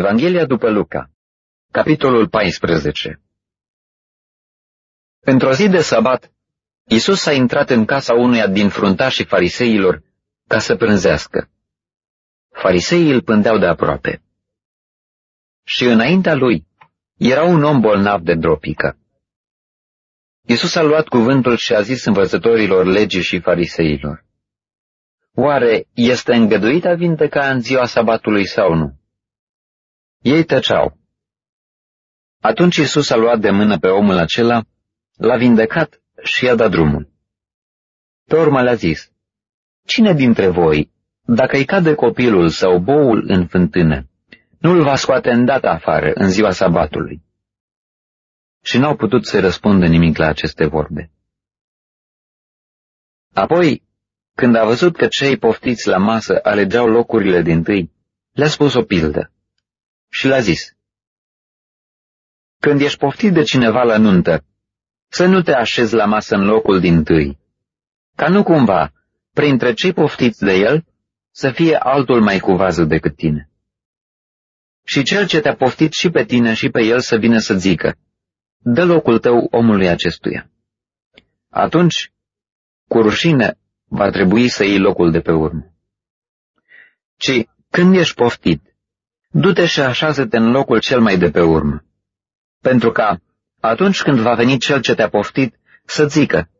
Evanghelia după Luca, capitolul 14 Într-o zi de sabat, Isus a intrat în casa unuia din fruntașii fariseilor ca să prânzească. Fariseii îl pândeau de aproape. Și înaintea lui era un om bolnav de dropică. Isus a luat cuvântul și a zis învățătorilor legii și fariseilor. Oare este îngăduit a vindeca în ziua sabatului sau nu? Ei tăceau. Atunci Isus a luat de mână pe omul acela, l-a vindecat și i-a dat drumul. Pe urmă le-a zis, Cine dintre voi, dacă îi cade copilul sau boul în fântână, nu îl va scoate îndată afară în ziua sabatului? Și n-au putut să răspundă nimic la aceste vorbe. Apoi, când a văzut că cei poftiți la masă alegeau locurile din tâi, le-a spus o pildă și le-a zis, Când ești poftit de cineva la nuntă, să nu te așezi la masă în locul din tâi, ca nu cumva, printre cei poftiți de el, să fie altul mai cu vază decât tine. Și cel ce te-a poftit și pe tine și pe el să vină să zică, dă locul tău omului acestuia. Atunci, cu rușine, va trebui să iei locul de pe urmă. Ci, când ești poftit, du-te și așează-te în locul cel mai de pe urmă. Pentru ca, atunci când va veni cel ce te-a poftit, să zică,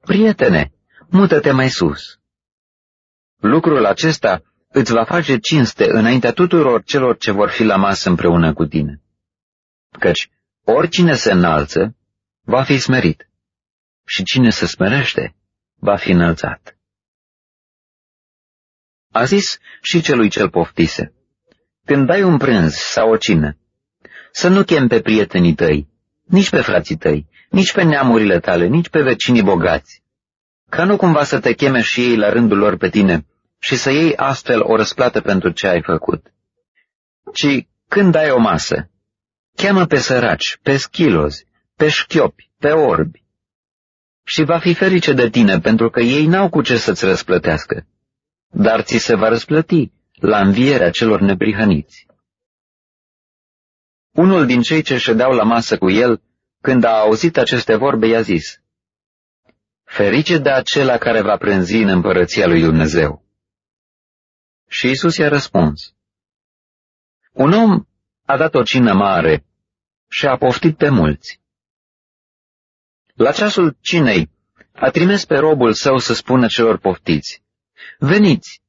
prietene, mută-te mai sus. Lucrul acesta îți va face cinste înaintea tuturor celor ce vor fi la masă împreună cu tine. Căci oricine se înalță, va fi smerit, și cine se smerește, va fi înălțat. A zis și celui cel poftise, când dai un prânz sau o cină, să nu chem pe prietenii tăi, nici pe frații tăi, nici pe neamurile tale, nici pe vecinii bogați, ca nu cumva să te cheme și ei la rândul lor pe tine și să iei astfel o răsplată pentru ce ai făcut. Ci când ai o masă, cheamă pe săraci, pe schilozi, pe șchiopi, pe orbi, și va fi ferice de tine pentru că ei n-au cu ce să-ți răsplătească, dar ți se va răsplăti la învierea celor neprihăniți. Unul din cei ce ședeau la masă cu el, când a auzit aceste vorbe, i-a zis, Ferice de acela care va prânzi în împărăția lui Dumnezeu. Și Isus i-a răspuns, Un om a dat o cină mare și a poftit pe mulți. La ceasul cinei a trimis pe robul său să spună celor poftiți, Veniți,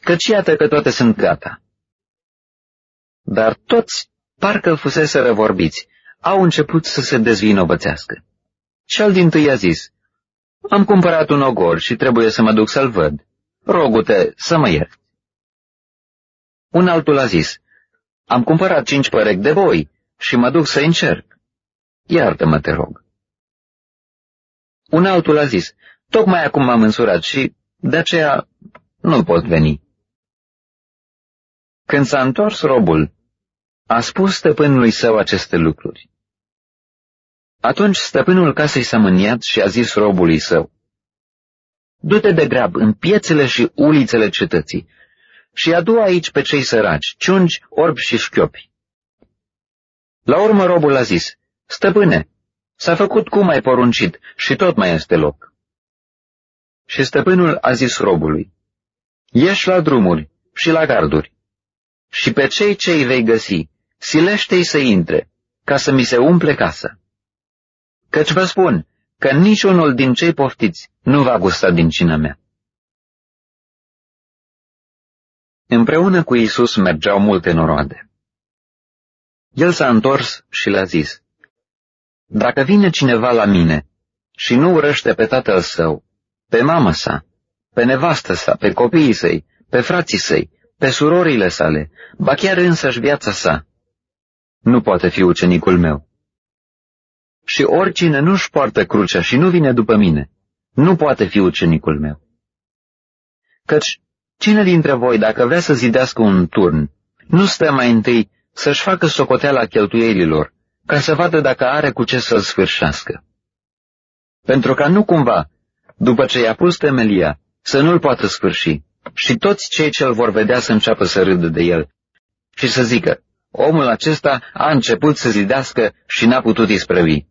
căci iată că toate sunt gata. Dar toți parcă fusese răvorbiți, au început să se dezvinovățească. Cel din tâi a zis, am cumpărat un ogor și trebuie să mă duc să-l văd. Rogu-te să mă ierți. Un altul a zis, am cumpărat cinci părechi de boi și mă duc să încerc. Iartă-mă, te rog. Un altul a zis, tocmai acum m-am însurat și de aceea nu pot veni. Când s-a întors robul, a spus stăpânului său aceste lucruri. Atunci stăpânul casei s-a mâniat și a zis robului său, Du-te de grab în piețele și ulițele cetății și adu aici pe cei săraci, ciungi, orbi și șchiopi. La urmă robul a zis, Stăpâne, s-a făcut cum ai poruncit și tot mai este loc. Și stăpânul a zis robului, Ieși la drumuri și la garduri și pe cei ce îi vei găsi, silește-i să intre, ca să mi se umple casa. Căci vă spun că niciunul din cei poftiți nu va gusta din cina mea. Împreună cu Isus mergeau multe noroade. El s-a întors și le-a zis, Dacă vine cineva la mine și nu urăște pe tatăl său, pe mamă sa, pe nevastă sa, pe copiii săi, pe frații săi, pe surorile sale, ba chiar însăși viața sa, nu poate fi ucenicul meu. Și oricine nu-și poartă crucea și nu vine după mine, nu poate fi ucenicul meu. Căci cine dintre voi, dacă vrea să zidească un turn, nu stă mai întâi să-și facă socoteala cheltuielilor, ca să vadă dacă are cu ce să-l sfârșească. Pentru ca nu cumva, după ce i-a pus temelia, să nu-l poată sfârși și toți cei ce îl vor vedea să înceapă să râdă de el și să zică, omul acesta a început să zidească și n-a putut isprăvi.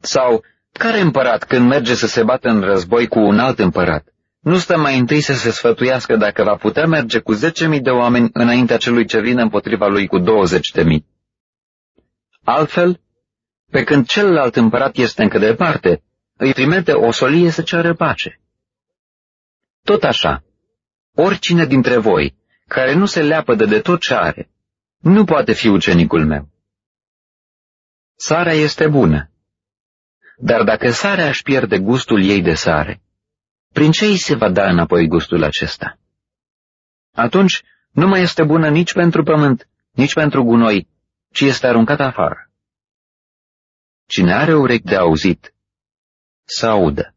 Sau, care împărat când merge să se bată în război cu un alt împărat? Nu stă mai întâi să se sfătuiască dacă va putea merge cu zece mii de oameni înaintea celui ce vine împotriva lui cu douăzeci de mii. Altfel, pe când celălalt împărat este încă departe, îi trimite o solie să ceară pace. Tot așa, oricine dintre voi, care nu se leapă de tot ce are, nu poate fi ucenicul meu. Sarea este bună, dar dacă sarea își pierde gustul ei de sare, prin ce îi se va da înapoi gustul acesta? Atunci nu mai este bună nici pentru pământ, nici pentru gunoi, ci este aruncată afară. Cine are urechi de auzit, să audă.